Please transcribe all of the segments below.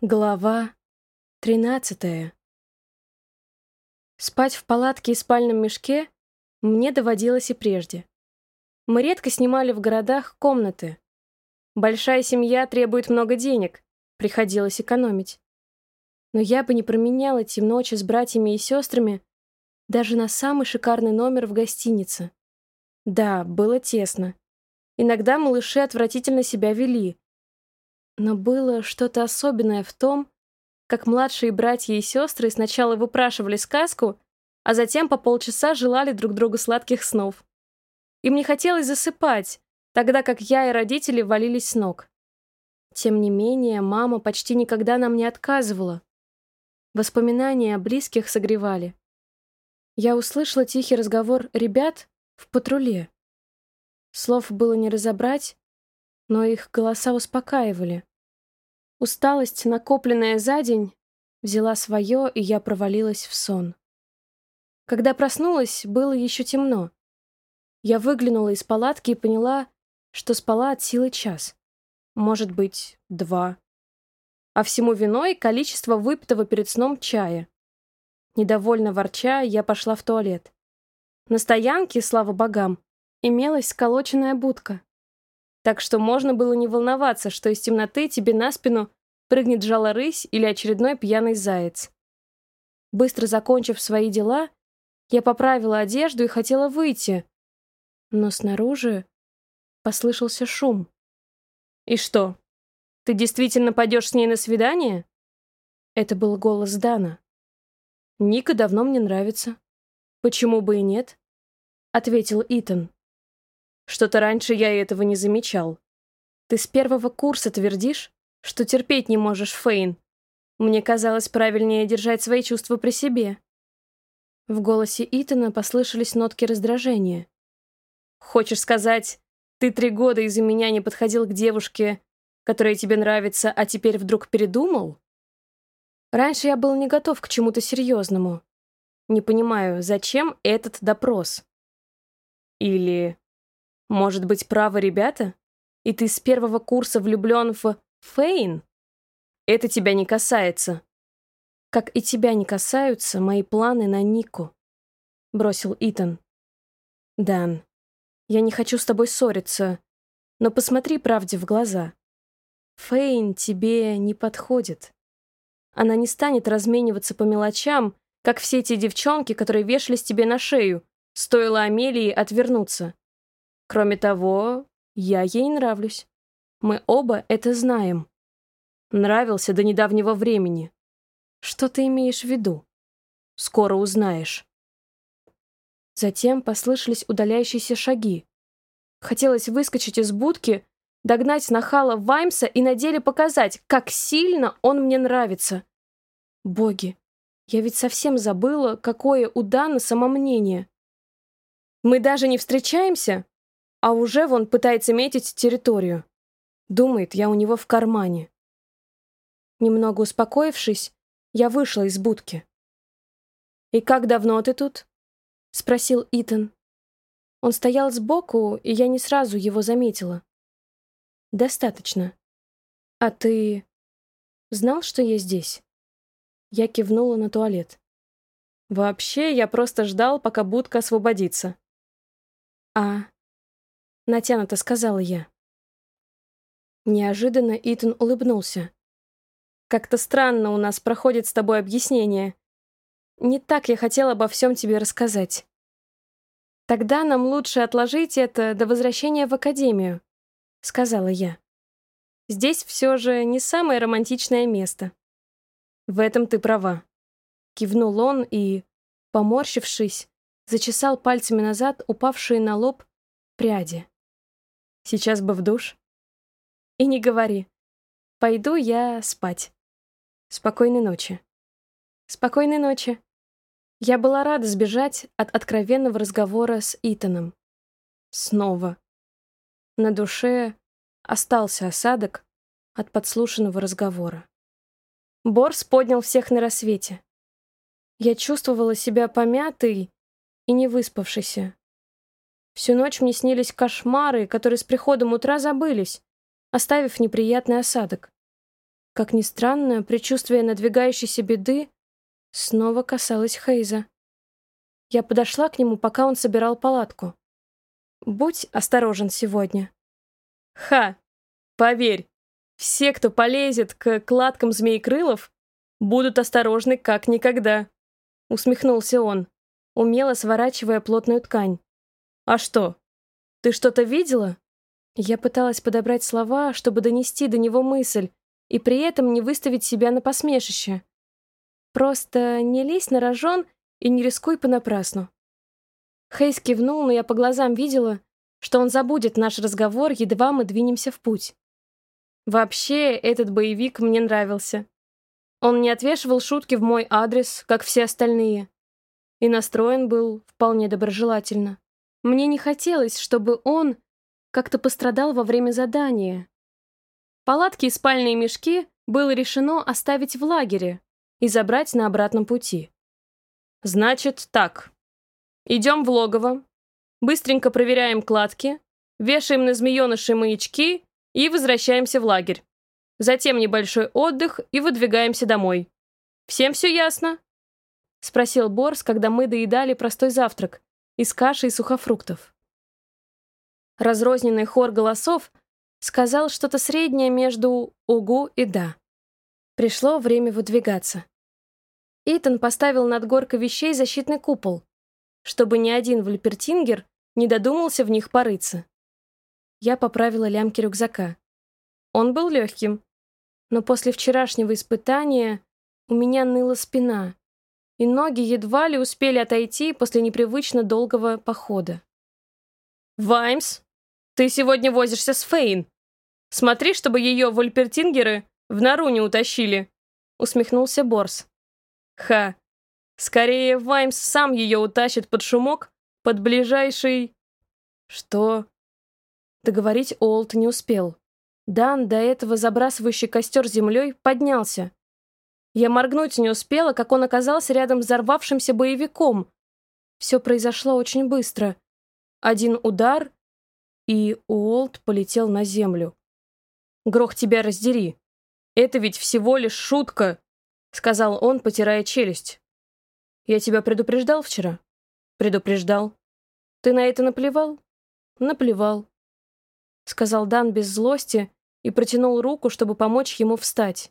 Глава тринадцатая. Спать в палатке и спальном мешке мне доводилось и прежде. Мы редко снимали в городах комнаты. Большая семья требует много денег, приходилось экономить. Но я бы не променяла эти ночи с братьями и сестрами даже на самый шикарный номер в гостинице. Да, было тесно. Иногда малыши отвратительно себя вели, но было что-то особенное в том, как младшие братья и сестры сначала выпрашивали сказку, а затем по полчаса желали друг другу сладких снов. Им не хотелось засыпать, тогда как я и родители валились с ног. Тем не менее, мама почти никогда нам не отказывала. Воспоминания о близких согревали. Я услышала тихий разговор ребят в патруле. Слов было не разобрать, но их голоса успокаивали. Усталость, накопленная за день, взяла свое, и я провалилась в сон. Когда проснулась, было еще темно. Я выглянула из палатки и поняла, что спала от силы час. Может быть, два. А всему виной количество выпитого перед сном чая. Недовольно ворча, я пошла в туалет. На стоянке, слава богам, имелась сколоченная будка так что можно было не волноваться, что из темноты тебе на спину прыгнет жало рысь или очередной пьяный заяц. Быстро закончив свои дела, я поправила одежду и хотела выйти, но снаружи послышался шум. «И что, ты действительно пойдешь с ней на свидание?» Это был голос Дана. «Ника давно мне нравится. Почему бы и нет?» — ответил Итан. Что-то раньше я этого не замечал. Ты с первого курса твердишь, что терпеть не можешь Фейн. Мне казалось правильнее держать свои чувства при себе. В голосе Итана послышались нотки раздражения. Хочешь сказать, ты три года из-за меня не подходил к девушке, которая тебе нравится, а теперь вдруг передумал? Раньше я был не готов к чему-то серьезному. Не понимаю, зачем этот допрос? Или может быть, правы ребята? И ты с первого курса влюблен в Фейн? Это тебя не касается. Как и тебя не касаются мои планы на Нику, бросил Итан. Дан, я не хочу с тобой ссориться, но посмотри правде в глаза. Фейн тебе не подходит. Она не станет размениваться по мелочам, как все эти девчонки, которые вешались тебе на шею, стоило Амелии отвернуться. Кроме того, я ей нравлюсь. Мы оба это знаем. Нравился до недавнего времени. Что ты имеешь в виду? Скоро узнаешь. Затем послышались удаляющиеся шаги. Хотелось выскочить из будки, догнать нахала Ваймса и на деле показать, как сильно он мне нравится. Боги, я ведь совсем забыла, какое у Дана самомнение. Мы даже не встречаемся, а уже вон пытается метить территорию. Думает, я у него в кармане. Немного успокоившись, я вышла из будки. «И как давно ты тут?» — спросил Итан. Он стоял сбоку, и я не сразу его заметила. «Достаточно. А ты знал, что я здесь?» Я кивнула на туалет. «Вообще, я просто ждал, пока будка освободится». «А натянуто сказала я. Неожиданно Итан улыбнулся. «Как-то странно у нас проходит с тобой объяснение. Не так я хотела обо всем тебе рассказать. Тогда нам лучше отложить это до возвращения в академию», — сказала я. «Здесь все же не самое романтичное место». «В этом ты права», — кивнул он и, поморщившись, зачесал пальцами назад упавшие на лоб пряди. Сейчас бы в душ. И не говори. Пойду я спать. Спокойной ночи. Спокойной ночи. Я была рада сбежать от откровенного разговора с Итаном. Снова. На душе остался осадок от подслушанного разговора. Борс поднял всех на рассвете. Я чувствовала себя помятой и не выспавшейся. Всю ночь мне снились кошмары, которые с приходом утра забылись, оставив неприятный осадок. Как ни странно, предчувствие надвигающейся беды снова касалось Хейза. Я подошла к нему, пока он собирал палатку. «Будь осторожен сегодня». «Ха! Поверь, все, кто полезет к кладкам змей-крылов, будут осторожны как никогда», — усмехнулся он, умело сворачивая плотную ткань. «А что, ты что-то видела?» Я пыталась подобрать слова, чтобы донести до него мысль, и при этом не выставить себя на посмешище. Просто не лезь на рожон и не рискуй понапрасну. Хейс кивнул, но я по глазам видела, что он забудет наш разговор, едва мы двинемся в путь. Вообще, этот боевик мне нравился. Он не отвешивал шутки в мой адрес, как все остальные, и настроен был вполне доброжелательно. Мне не хотелось, чтобы он как-то пострадал во время задания. Палатки и спальные мешки было решено оставить в лагере и забрать на обратном пути. «Значит, так. Идем в логово, быстренько проверяем кладки, вешаем на змееныши маячки и возвращаемся в лагерь. Затем небольшой отдых и выдвигаемся домой. Всем все ясно?» — спросил Борс, когда мы доедали простой завтрак из каши и сухофруктов. Разрозненный хор голосов сказал что-то среднее между «угу» и «да». Пришло время выдвигаться. Итан поставил над горкой вещей защитный купол, чтобы ни один вальпертингер не додумался в них порыться. Я поправила лямки рюкзака. Он был легким, но после вчерашнего испытания у меня ныла спина, и ноги едва ли успели отойти после непривычно долгого похода. «Ваймс, ты сегодня возишься с Фейн. Смотри, чтобы ее вольпертингеры в нору не утащили», — усмехнулся Борс. «Ха, скорее Ваймс сам ее утащит под шумок под ближайший...» «Что?» Договорить Олд не успел. Дан, до этого забрасывающий костер землей, поднялся. Я моргнуть не успела, как он оказался рядом с взорвавшимся боевиком. Все произошло очень быстро. Один удар, и Уолт полетел на землю. «Грох тебя раздери! Это ведь всего лишь шутка!» — сказал он, потирая челюсть. «Я тебя предупреждал вчера?» «Предупреждал. Ты на это наплевал?» «Наплевал», — сказал Дан без злости и протянул руку, чтобы помочь ему встать.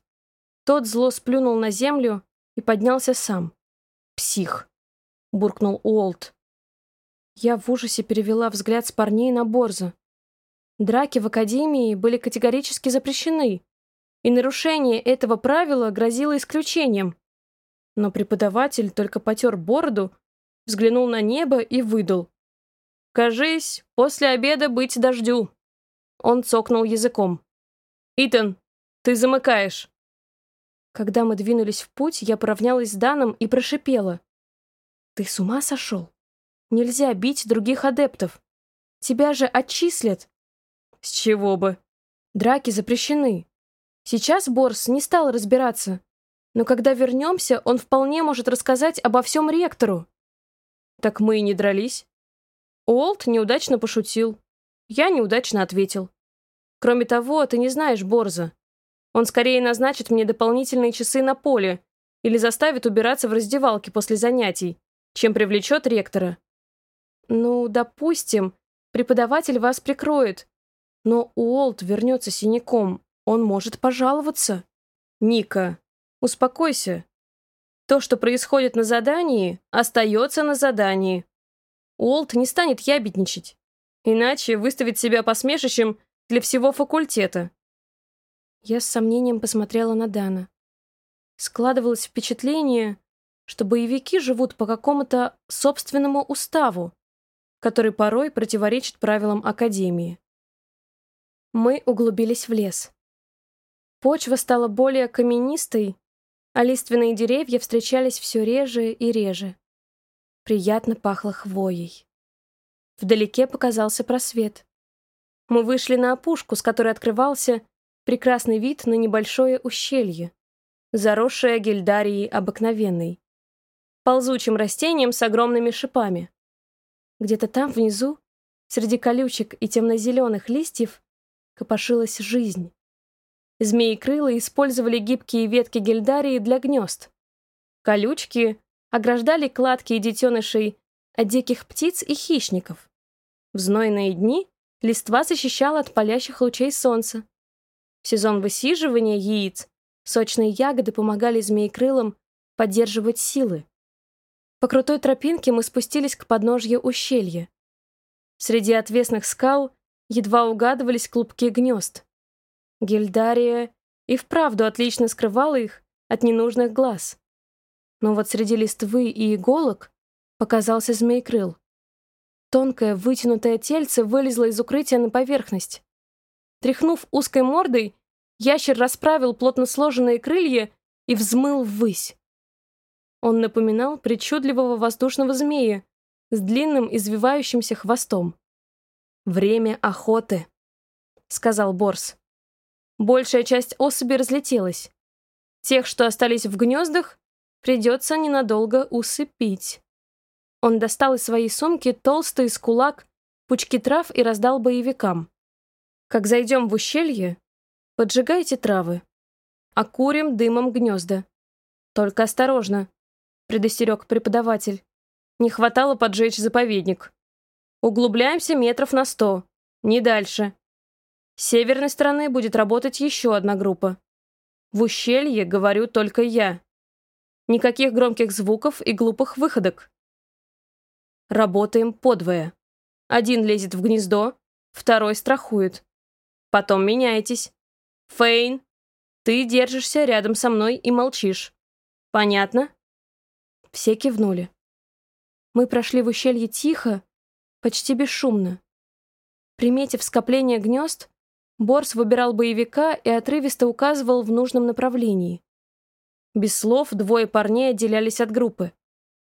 Тот зло сплюнул на землю и поднялся сам. «Псих», — буркнул Уолт. Я в ужасе перевела взгляд с парней на Борза. Драки в академии были категорически запрещены, и нарушение этого правила грозило исключением. Но преподаватель только потер бороду, взглянул на небо и выдал. «Кажись, после обеда быть дождю». Он цокнул языком. «Итан, ты замыкаешь». Когда мы двинулись в путь, я поравнялась с Даном и прошипела. «Ты с ума сошел? Нельзя бить других адептов. Тебя же отчислят». «С чего бы?» «Драки запрещены. Сейчас Борс не стал разбираться. Но когда вернемся, он вполне может рассказать обо всем ректору». «Так мы и не дрались». Олд неудачно пошутил. Я неудачно ответил. Кроме того, ты не знаешь Борза. Он скорее назначит мне дополнительные часы на поле или заставит убираться в раздевалке после занятий, чем привлечет ректора. Ну, допустим, преподаватель вас прикроет, но Уолт вернется синяком, он может пожаловаться. Ника, успокойся. То, что происходит на задании, остается на задании. Уолт не станет ябедничать, иначе выставит себя посмешищем для всего факультета. Я с сомнением посмотрела на Дана. Складывалось впечатление, что боевики живут по какому-то собственному уставу, который порой противоречит правилам Академии. Мы углубились в лес. Почва стала более каменистой, а лиственные деревья встречались все реже и реже. Приятно пахло хвоей. Вдалеке показался просвет. Мы вышли на опушку, с которой открывался прекрасный вид на небольшое ущелье, заросшее гельдарией обыкновенной, ползучим растением с огромными шипами. Где-то там внизу, среди колючек и темно-зеленых листьев, копошилась жизнь. Змеи-крылы использовали гибкие ветки гельдарии для гнезд. Колючки ограждали кладки и детенышей от диких птиц и хищников. В знойные дни листва защищала от палящих лучей солнца. Сезон высиживания яиц сочные ягоды помогали змеекрылам поддерживать силы. По крутой тропинке мы спустились к подножью ущелья. Среди отвесных скал едва угадывались клубки гнезд. Гильдария и вправду отлично скрывала их от ненужных глаз. Но вот среди листвы и иголок показался змей-крыл. Тонкое вытянутое тельце вылезло из укрытия на поверхность. Тряхнув узкой мордой, ящер расправил плотно сложенные крылья и взмыл ввысь. Он напоминал причудливого воздушного змея с длинным извивающимся хвостом. «Время охоты», — сказал Борс. Большая часть особей разлетелась. Тех, что остались в гнездах, придется ненадолго усыпить. Он достал из своей сумки толстый с кулак, пучки трав и раздал боевикам. Как зайдем в ущелье, поджигайте травы, окурим дымом гнезда. Только осторожно, предостерег преподаватель. Не хватало поджечь заповедник. Углубляемся метров на сто, не дальше. С северной стороны будет работать еще одна группа. В ущелье говорю только я. Никаких громких звуков и глупых выходок. Работаем подвое. Один лезет в гнездо, второй страхует. Потом меняетесь. Фейн, ты держишься рядом со мной и молчишь. Понятно? Все кивнули. Мы прошли в ущелье тихо, почти бесшумно. Приметив скопление гнезд, Борс выбирал боевика и отрывисто указывал в нужном направлении. Без слов двое парней отделялись от группы.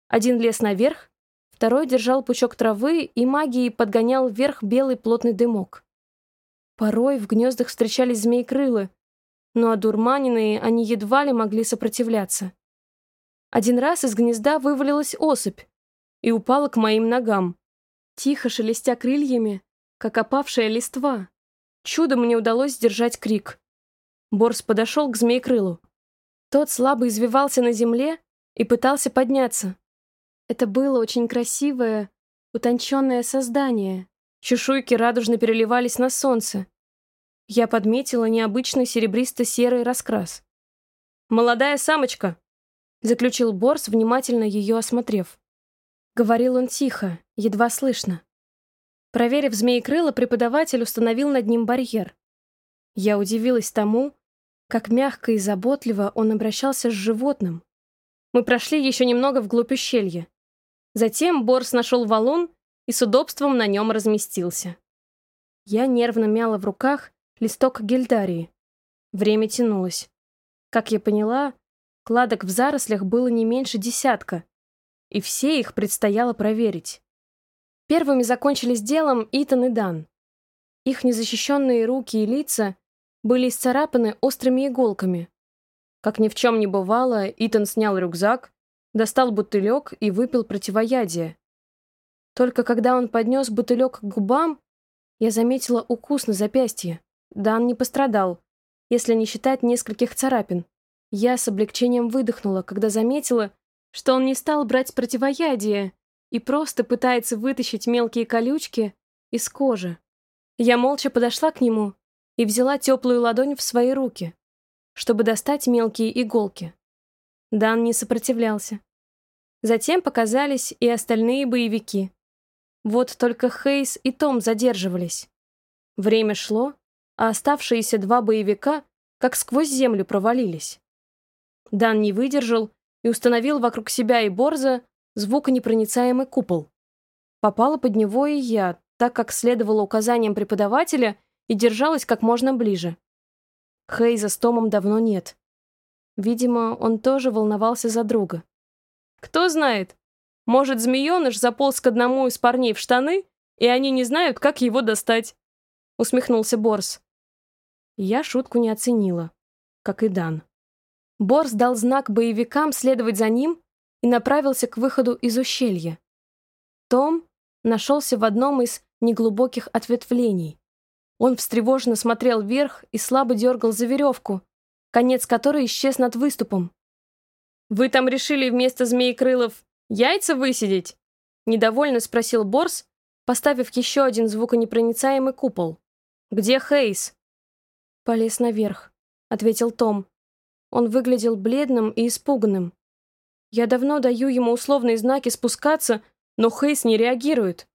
Один лез наверх, второй держал пучок травы и магией подгонял вверх белый плотный дымок. Порой в гнездах встречались змеи-крылы, но одурманенные они едва ли могли сопротивляться. Один раз из гнезда вывалилась особь и упала к моим ногам, тихо шелестя крыльями, как опавшая листва. Чудом мне удалось сдержать крик. Борс подошел к змеекрылу. Тот слабо извивался на земле и пытался подняться. Это было очень красивое, утонченное создание. Чешуйки радужно переливались на солнце. Я подметила необычный серебристо-серый раскрас. «Молодая самочка!» — заключил Борс, внимательно ее осмотрев. Говорил он тихо, едва слышно. Проверив змеекрыло, преподаватель установил над ним барьер. Я удивилась тому, как мягко и заботливо он обращался с животным. Мы прошли еще немного вглубь ущелья. Затем Борс нашел валун и с удобством на нем разместился. Я нервно мяла в руках листок гильдарии. Время тянулось. Как я поняла, кладок в зарослях было не меньше десятка, и все их предстояло проверить. Первыми закончили с делом Итан и Дан. Их незащищенные руки и лица были исцарапаны острыми иголками. Как ни в чем не бывало, Итан снял рюкзак, достал бутылек и выпил противоядие. Только когда он поднес бутылек к губам, я заметила укус на запястье. Дан не пострадал, если не считать нескольких царапин. Я с облегчением выдохнула, когда заметила, что он не стал брать противоядие и просто пытается вытащить мелкие колючки из кожи. Я молча подошла к нему и взяла теплую ладонь в свои руки, чтобы достать мелкие иголки. Дан не сопротивлялся. Затем показались и остальные боевики. Вот только Хейс и Том задерживались. Время шло, а оставшиеся два боевика как сквозь землю провалились. Дан не выдержал и установил вокруг себя и Борза звуконепроницаемый купол. Попала под него и я, так как следовала указаниям преподавателя и держалась как можно ближе. Хейза с Томом давно нет. Видимо, он тоже волновался за друга. Кто знает, может, змееныш заполз к одному из парней в штаны, и они не знают, как его достать. Усмехнулся Борс. Я шутку не оценила, как и Дан. Борс дал знак боевикам следовать за ним, и направился к выходу из ущелья. Том нашелся в одном из неглубоких ответвлений. Он встревоженно смотрел вверх и слабо дергал за веревку, конец которой исчез над выступом. «Вы там решили вместо змеи-крылов яйца высидеть?» Недовольно спросил Борс, поставив еще один звуконепроницаемый купол. «Где Хейс?» «Полез наверх», — ответил Том. Он выглядел бледным и испуганным. Я давно даю ему условные знаки спускаться, но Хейс не реагирует.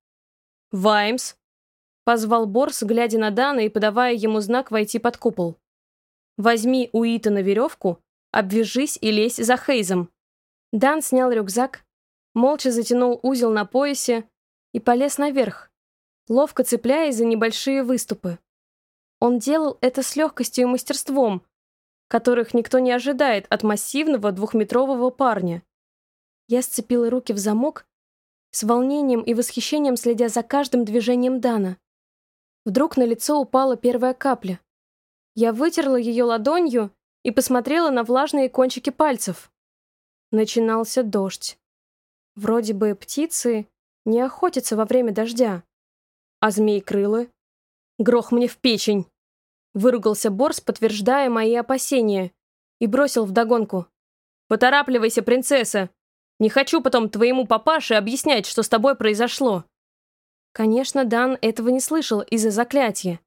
«Ваймс!» — позвал Борс, глядя на Дана и подавая ему знак войти под купол. «Возьми у Итана веревку, обвяжись и лезь за Хейзом». Дан снял рюкзак, молча затянул узел на поясе и полез наверх, ловко цепляясь за небольшие выступы. Он делал это с легкостью и мастерством, которых никто не ожидает от массивного двухметрового парня. Я сцепила руки в замок, с волнением и восхищением следя за каждым движением Дана. Вдруг на лицо упала первая капля. Я вытерла ее ладонью и посмотрела на влажные кончики пальцев. Начинался дождь. Вроде бы птицы не охотятся во время дождя. А змеи-крылы? Грох мне в печень. Выругался Борс, подтверждая мои опасения, и бросил вдогонку. «Поторапливайся, принцесса! Не хочу потом твоему папаше объяснять, что с тобой произошло!» Конечно, Дан этого не слышал из-за заклятия.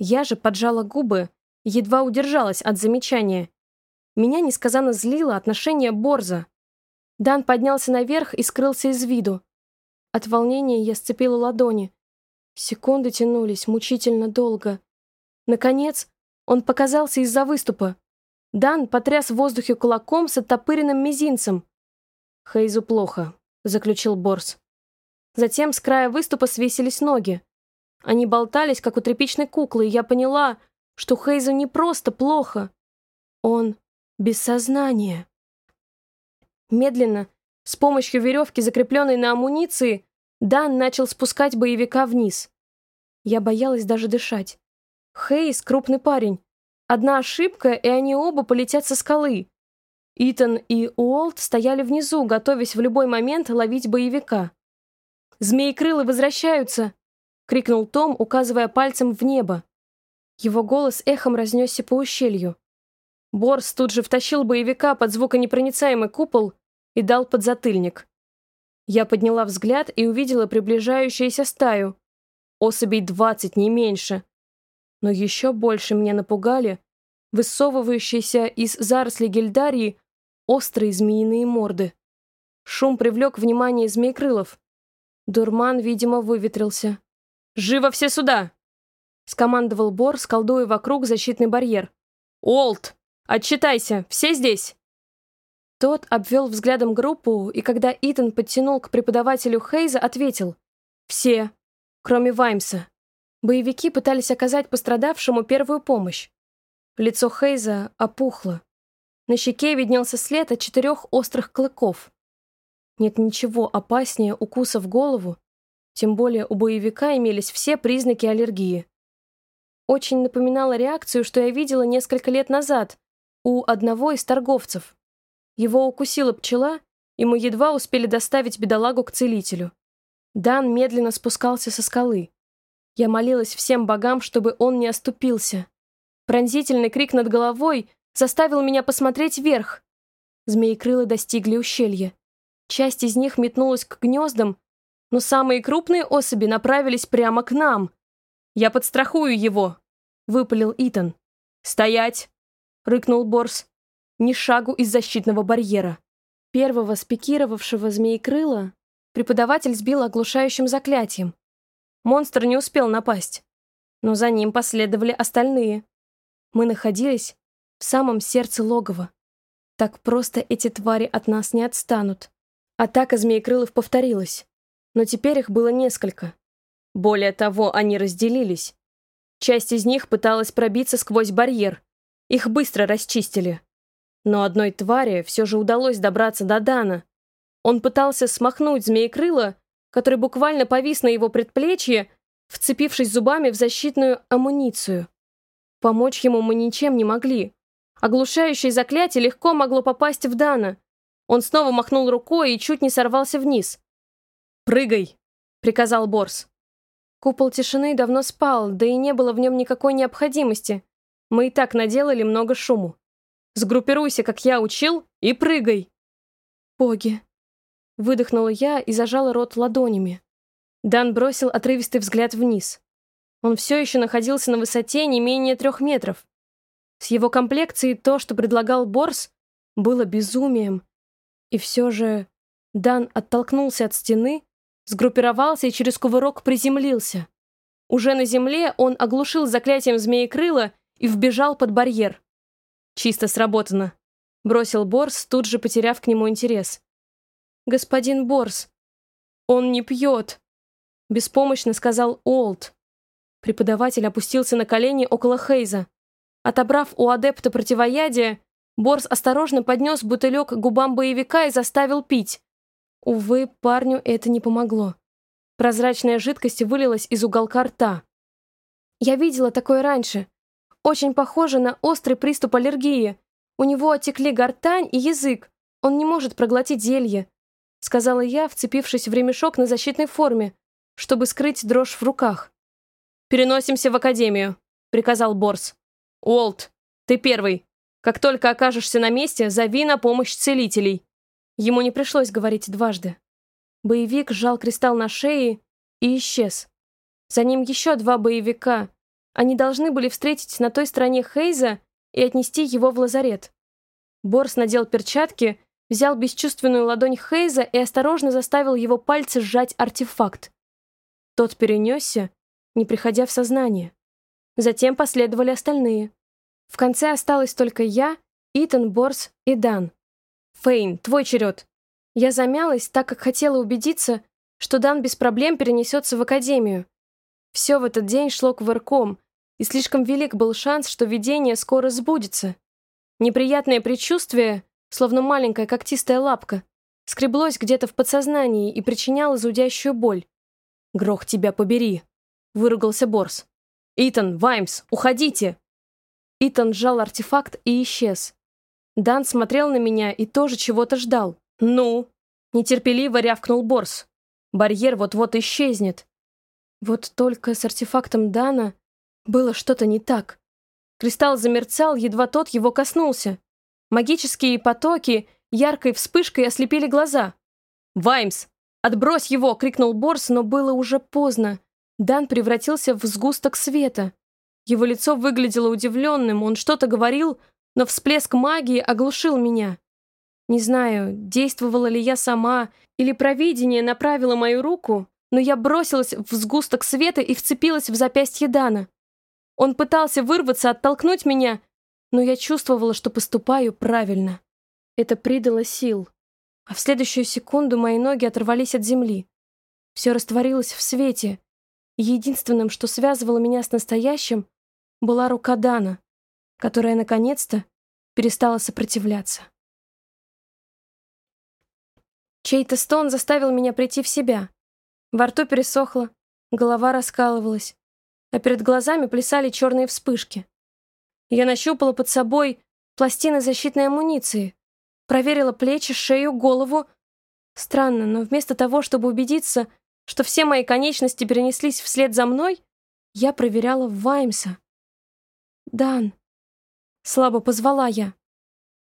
Я же поджала губы, едва удержалась от замечания. Меня несказанно злило отношение Борза. Дан поднялся наверх и скрылся из виду. От волнения я сцепила ладони. Секунды тянулись мучительно долго. Наконец, он показался из-за выступа. Дан потряс в воздухе кулаком с оттопыренным мизинцем. «Хейзу плохо», — заключил Борс. Затем с края выступа свесились ноги. Они болтались, как у тряпичной куклы, и я поняла, что Хейзу не просто плохо. Он без сознания. Медленно, с помощью веревки, закрепленной на амуниции, Дан начал спускать боевика вниз. Я боялась даже дышать. Хейс — крупный парень. Одна ошибка, и они оба полетят со скалы. Итан и Уолт стояли внизу, готовясь в любой момент ловить боевика. «Змеи-крылы возвращаются!» — крикнул Том, указывая пальцем в небо. Его голос эхом разнесся по ущелью. Борс тут же втащил боевика под звуконепроницаемый купол и дал подзатыльник. Я подняла взгляд и увидела приближающуюся стаю. Особей двадцать, не меньше. Но еще больше меня напугали высовывающиеся из зарослей гельдарии острые змеиные морды. Шум привлек внимание змеекрылов. Дурман, видимо, выветрился. «Живо все сюда!» — скомандовал Бор, сколдуя вокруг защитный барьер. «Олд, отчитайся, все здесь!» Тот обвел взглядом группу, и когда Итан подтянул к преподавателю Хейза, ответил «Все, кроме Ваймса». Боевики пытались оказать пострадавшему первую помощь. Лицо Хейза опухло. На щеке виднелся след от четырех острых клыков. Нет ничего опаснее укуса в голову, тем более у боевика имелись все признаки аллергии. Очень напоминала реакцию, что я видела несколько лет назад у одного из торговцев. Его укусила пчела, и мы едва успели доставить бедолагу к целителю. Дан медленно спускался со скалы. Я молилась всем богам, чтобы он не оступился. Пронзительный крик над головой заставил меня посмотреть вверх. Змеи-крылы достигли ущелья. Часть из них метнулась к гнездам, но самые крупные особи направились прямо к нам. «Я подстрахую его!» — выпалил Итан. «Стоять!» — рыкнул Борс. «Ни шагу из защитного барьера». Первого спикировавшего змеи-крыла преподаватель сбил оглушающим заклятием. Монстр не успел напасть, но за ним последовали остальные. Мы находились в самом сердце логова. Так просто эти твари от нас не отстанут. Атака змеекрылов повторилась, но теперь их было несколько. Более того, они разделились. Часть из них пыталась пробиться сквозь барьер. Их быстро расчистили. Но одной твари все же удалось добраться до Дана. Он пытался смахнуть змеекрыла, который буквально повис на его предплечье, вцепившись зубами в защитную амуницию. Помочь ему мы ничем не могли. Оглушающее заклятие легко могло попасть в Дана. Он снова махнул рукой и чуть не сорвался вниз. «Прыгай!» — приказал Борс. Купол тишины давно спал, да и не было в нем никакой необходимости. Мы и так наделали много шуму. Сгруппируйся, как я учил, и прыгай. Боги. Выдохнула я и зажала рот ладонями. Дан бросил отрывистый взгляд вниз. Он все еще находился на высоте не менее трех метров. С его комплекцией то, что предлагал Борс, было безумием. И все же Дан оттолкнулся от стены, сгруппировался и через кувырок приземлился. Уже на земле он оглушил заклятием змеекрыла и вбежал под барьер. «Чисто сработано», — бросил Борс, тут же потеряв к нему интерес. «Господин Борс, он не пьет», — беспомощно сказал Олд. Преподаватель опустился на колени около Хейза. Отобрав у адепта противоядие, Борс осторожно поднес бутылек к губам боевика и заставил пить. Увы, парню это не помогло. Прозрачная жидкость вылилась из уголка рта. Я видела такое раньше. Очень похоже на острый приступ аллергии. У него отекли гортань и язык. Он не может проглотить зелье. Сказала я, вцепившись в ремешок на защитной форме, чтобы скрыть дрожь в руках. «Переносимся в академию», — приказал Борс. «Уолт, ты первый. Как только окажешься на месте, зови на помощь целителей. Ему не пришлось говорить дважды. Боевик сжал кристалл на шее и исчез. За ним еще два боевика. Они должны были встретить на той стороне Хейза и отнести его в лазарет. Борс надел перчатки, взял бесчувственную ладонь Хейза и осторожно заставил его пальцы сжать артефакт. Тот перенесся, не приходя в сознание. Затем последовали остальные. В конце осталась только я, Итан, Борс и Дан. «Фейн, твой черед!» Я замялась, так как хотела убедиться, что Дан без проблем перенесется в академию. Все в этот день шло к вырком, и слишком велик был шанс, что видение скоро сбудется. Неприятное предчувствие, словно маленькая когтистая лапка, скреблось где-то в подсознании и причиняло зудящую боль. «Грох тебя побери!» — выругался Борс. «Итан, Ваймс, уходите!» Итан сжал артефакт и исчез. Дан смотрел на меня и тоже чего-то ждал. «Ну?» — нетерпеливо рявкнул Борс. «Барьер вот-вот исчезнет». Вот только с артефактом Дана было что-то не так. Кристалл замерцал, едва тот его коснулся. Магические потоки яркой вспышкой ослепили глаза. «Ваймс! Отбрось его!» — крикнул Борс, но было уже поздно. Дан превратился в сгусток света. Его лицо выглядело удивленным, он что-то говорил, но всплеск магии оглушил меня. Не знаю, действовала ли я сама, или провидение направило мою руку, но я бросилась в сгусток света и вцепилась в запястье Дана. Он пытался вырваться, оттолкнуть меня, но я чувствовала, что поступаю правильно. Это придало сил. А в следующую секунду мои ноги оторвались от земли. Все растворилось в свете. Единственным, что связывало меня с настоящим, была рука Дана которая, наконец-то, перестала сопротивляться. Чей-то стон заставил меня прийти в себя. Во рту пересохло, голова раскалывалась, а перед глазами плясали черные вспышки. Я нащупала под собой пластины защитной амуниции, проверила плечи, шею, голову. Странно, но вместо того, чтобы убедиться, что все мои конечности перенеслись вслед за мной, я проверяла Ваймса. «Дан», Слабо позвала я.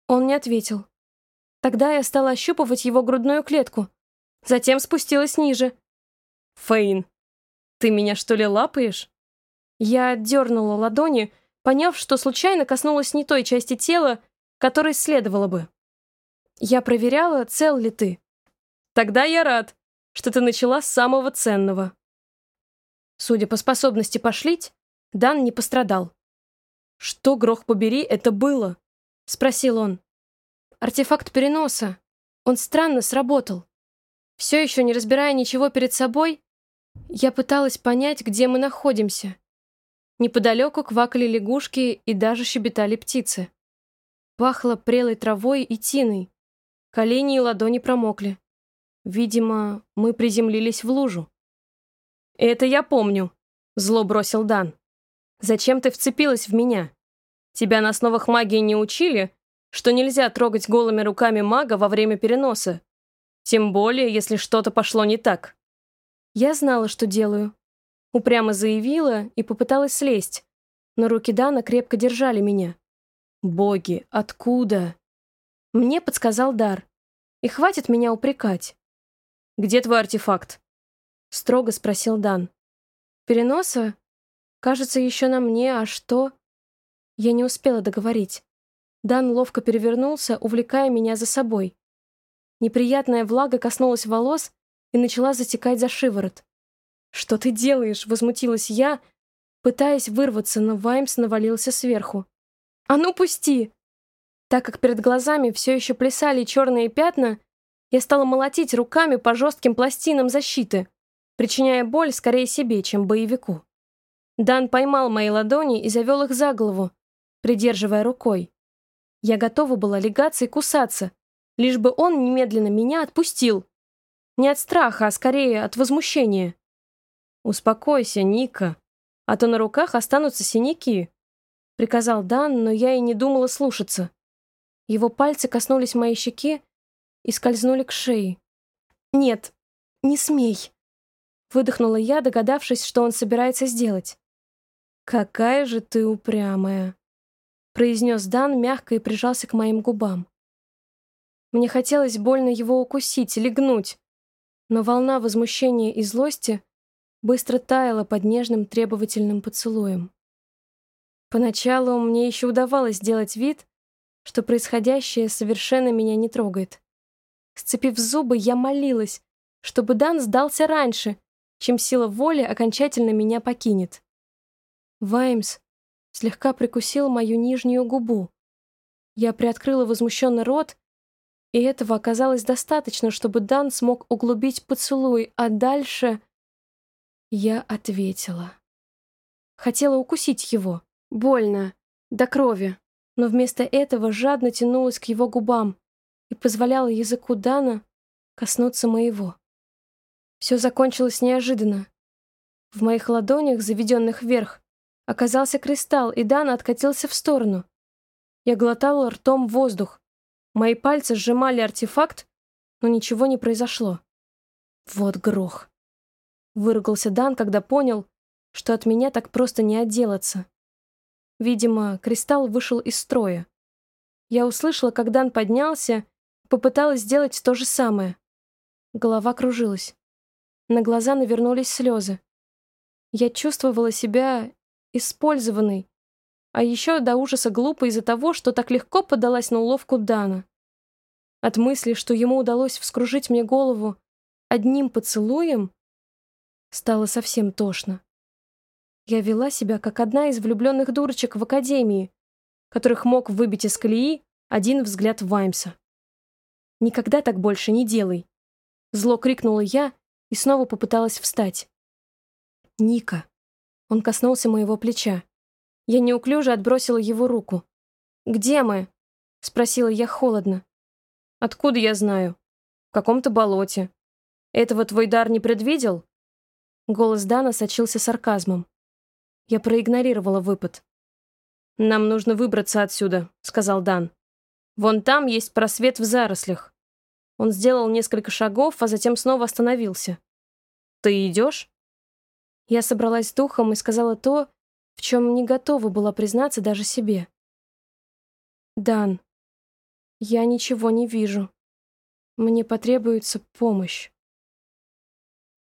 Он не ответил. Тогда я стала ощупывать его грудную клетку. Затем спустилась ниже. «Фейн, ты меня что ли лапаешь?» Я отдернула ладони, поняв, что случайно коснулась не той части тела, которой следовало бы. Я проверяла, цел ли ты. Тогда я рад, что ты начала с самого ценного. Судя по способности пошлить, Дан не пострадал. «Что, грох побери, это было?» — спросил он. «Артефакт переноса. Он странно сработал. Все еще не разбирая ничего перед собой, я пыталась понять, где мы находимся. Неподалеку квакали лягушки и даже щебетали птицы. Пахло прелой травой и тиной. Колени и ладони промокли. Видимо, мы приземлились в лужу. «Это я помню», — зло бросил Дан. Зачем ты вцепилась в меня? Тебя на основах магии не учили, что нельзя трогать голыми руками мага во время переноса? Тем более, если что-то пошло не так. Я знала, что делаю. Упрямо заявила и попыталась слезть, но руки Дана крепко держали меня. «Боги, откуда?» Мне подсказал Дар. И хватит меня упрекать. «Где твой артефакт?» Строго спросил Дан. «Переноса? Кажется, еще на мне, а что?» Я не успела договорить. Дан ловко перевернулся, увлекая меня за собой. Неприятная влага коснулась волос и начала затекать за шиворот. «Что ты делаешь?» — возмутилась я, пытаясь вырваться, но Ваймс навалился сверху. «А ну, пусти!» Так как перед глазами все еще плясали черные пятна, я стала молотить руками по жестким пластинам защиты, причиняя боль скорее себе, чем боевику. Дан поймал мои ладони и завел их за голову, придерживая рукой. Я готова была легаться и кусаться, лишь бы он немедленно меня отпустил. Не от страха, а скорее от возмущения. «Успокойся, Ника, а то на руках останутся синяки», — приказал Дан, но я и не думала слушаться. Его пальцы коснулись моей щеки и скользнули к шее. «Нет, не смей!» Выдохнула я, догадавшись, что он собирается сделать. «Какая же ты упрямая!» произнес Дан мягко и прижался к моим губам. Мне хотелось больно его укусить, легнуть, но волна возмущения и злости быстро таяла под нежным требовательным поцелуем. Поначалу мне еще удавалось сделать вид, что происходящее совершенно меня не трогает. Сцепив зубы, я молилась, чтобы Дан сдался раньше, чем сила воли окончательно меня покинет. Ваймс слегка прикусил мою нижнюю губу. Я приоткрыла возмущенно рот, и этого оказалось достаточно, чтобы Дан смог углубить поцелуй, а дальше... Я ответила. Хотела укусить его. Больно. До крови. Но вместо этого жадно тянулась к его губам и позволяла языку Дана коснуться моего. Все закончилось неожиданно. В моих ладонях, заведенных вверх, оказался кристалл, и Дан откатился в сторону. Я глотала ртом воздух. Мои пальцы сжимали артефакт, но ничего не произошло. Вот грох. Выругался Дан, когда понял, что от меня так просто не отделаться. Видимо, кристалл вышел из строя. Я услышала, как Дан поднялся, попыталась сделать то же самое. Голова кружилась. На глаза навернулись слезы. Я чувствовала себя использованной, а еще до ужаса глупо из-за того, что так легко подалась на уловку Дана. От мысли, что ему удалось вскружить мне голову одним поцелуем, Стало совсем тошно. Я вела себя, как одна из влюбленных дурочек в академии, которых мог выбить из колеи один взгляд Ваймса. «Никогда так больше не делай!» Зло крикнула я и снова попыталась встать. «Ника!» Он коснулся моего плеча. Я неуклюже отбросила его руку. «Где мы?» — спросила я холодно. «Откуда я знаю? В каком-то болоте. Этого твой дар не предвидел?» Голос Дана сочился сарказмом. Я проигнорировала выпад. «Нам нужно выбраться отсюда», — сказал Дан. «Вон там есть просвет в зарослях». Он сделал несколько шагов, а затем снова остановился. «Ты идешь?» Я собралась с духом и сказала то, в чем не готова была признаться даже себе. «Дан, я ничего не вижу. Мне потребуется помощь».